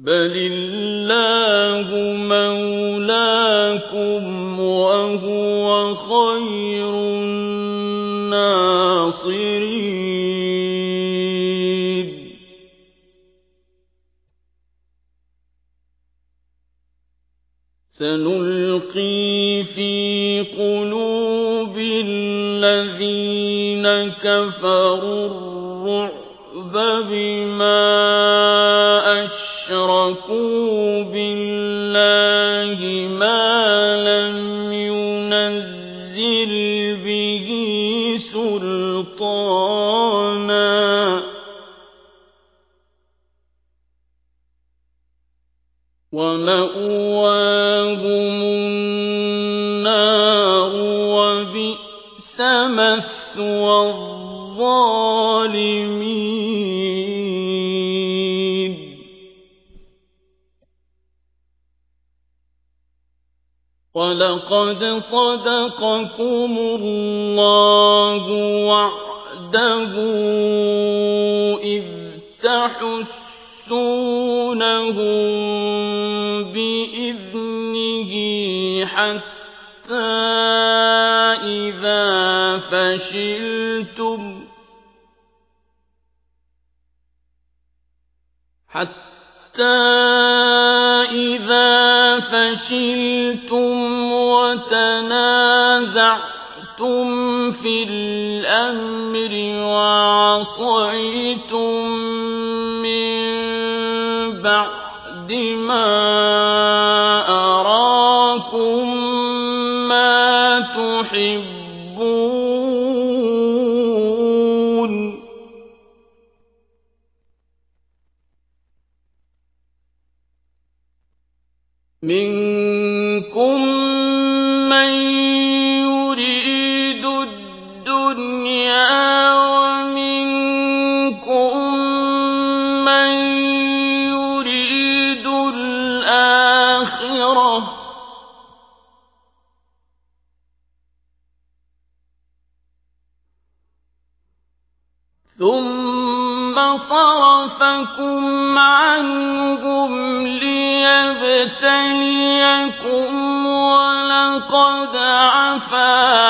بَلِ اللَّهُ مَوْلَاكُمْ وَهُوَ خَيْرُ النَّاصِرِينَ سَنُلْقِي فِي قُلُوبِ الَّذِينَ كَفَرُوا الرُّعْبَ بِمَا بِاللَّهِ مَا لَمْ يُنَزِّلْ بِهِ سُلْطَانًا ۖ وَمَأْوَاهُمُ النَّارُ ۖ وَبِئْسَ مَثْوَى الظَّالِمِينَ وَلَقَدْ صَدَقَكُمُ اللَّهُ وَعْدَهُ إِذْ تَحُسُّونَهُم بِإِذْنِهِ حَتَّىٰ إِذَا فَشِلْتُمْ وَتَنَازَعْتُمْ فِي الْأَمْرِ وَعَصَيْتُم مِّن بَعْدِ مَا أَرَاكُم مَّا تُحِبُّونَ ۚ مِنكُم وَمِنكُم مَّن يُرِيدُ الْآخِرَةَ ۚ. ثُمَّ صَرَفَكُمْ عَنْهُمْ لِيَبْتَلِيَكُمْ ۖ وَلَقَدْ عَفَا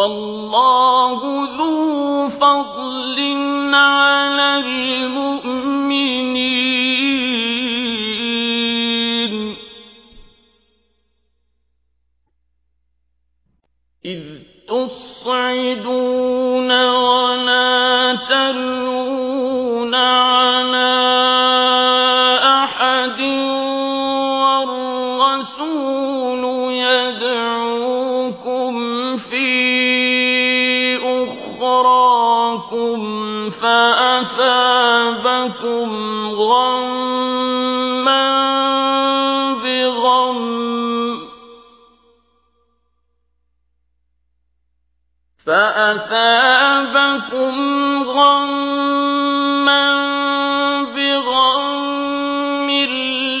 وَاللَّهُ ذُو فَضْلٍ عَلَى الْمُؤْمِنِينَ. إِذْ تُصْعِدُونَ وَلَا تَلْوُونَ عَلَىٰ أَحَدٍ وَالرَّسُولُ أُخْرَاكُمْ فَأَثَابَكُمْ غَمًّا بِغَمٍّ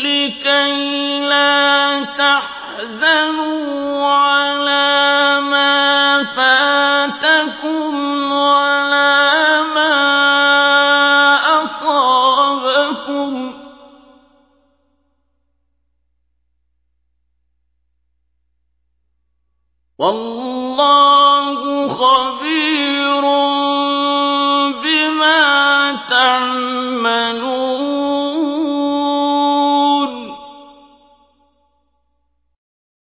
لِّكَيْلَا تَحْزَنُوا وَاللَّهُ خَبِيرٌ